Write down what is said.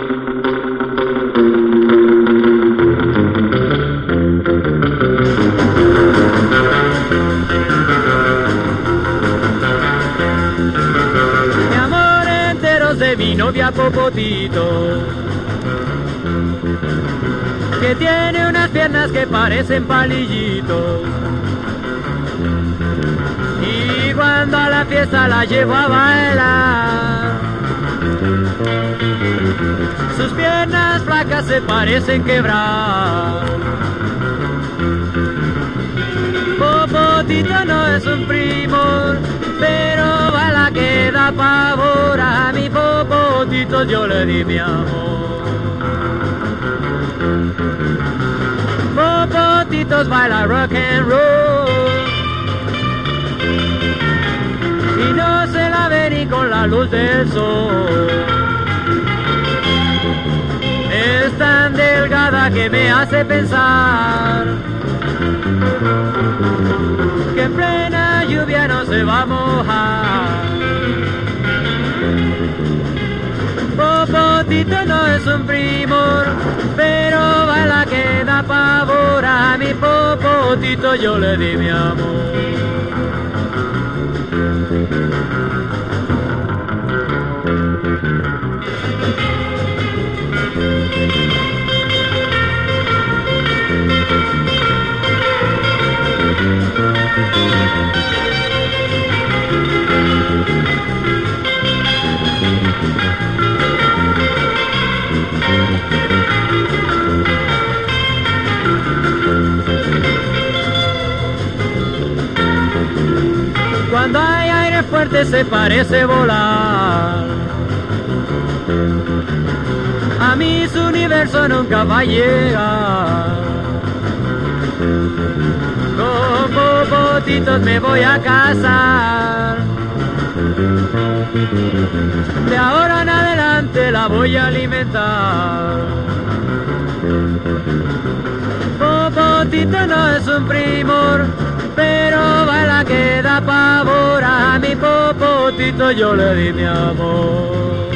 Mi amor entero de novia Popotito, que tiene unas piernas que parecen palillitos. Y cuando a la fiesta la llevo a bailar, sus piernas flacas se parecen quebrar. Popotito no es un primor, pero baila que da pavor a mi popotito yo le di mi amor. Popotitos baila rock and roll y no se la ve ni con la luz del sol. Que me hace pensar que en plena lluvia no se va a mojar. Popotito no es un primor, pero baila que da pavor a mi popotito yo le di mi amor. Cuando hay aire fuerte se parece volar. A mí su universo nunca va a llegar. Me voy a casar. De ahora en adelante la voy a alimentar. Popotito no es un primor, pero baila que da pavor a mi popotito yo le di mi amor.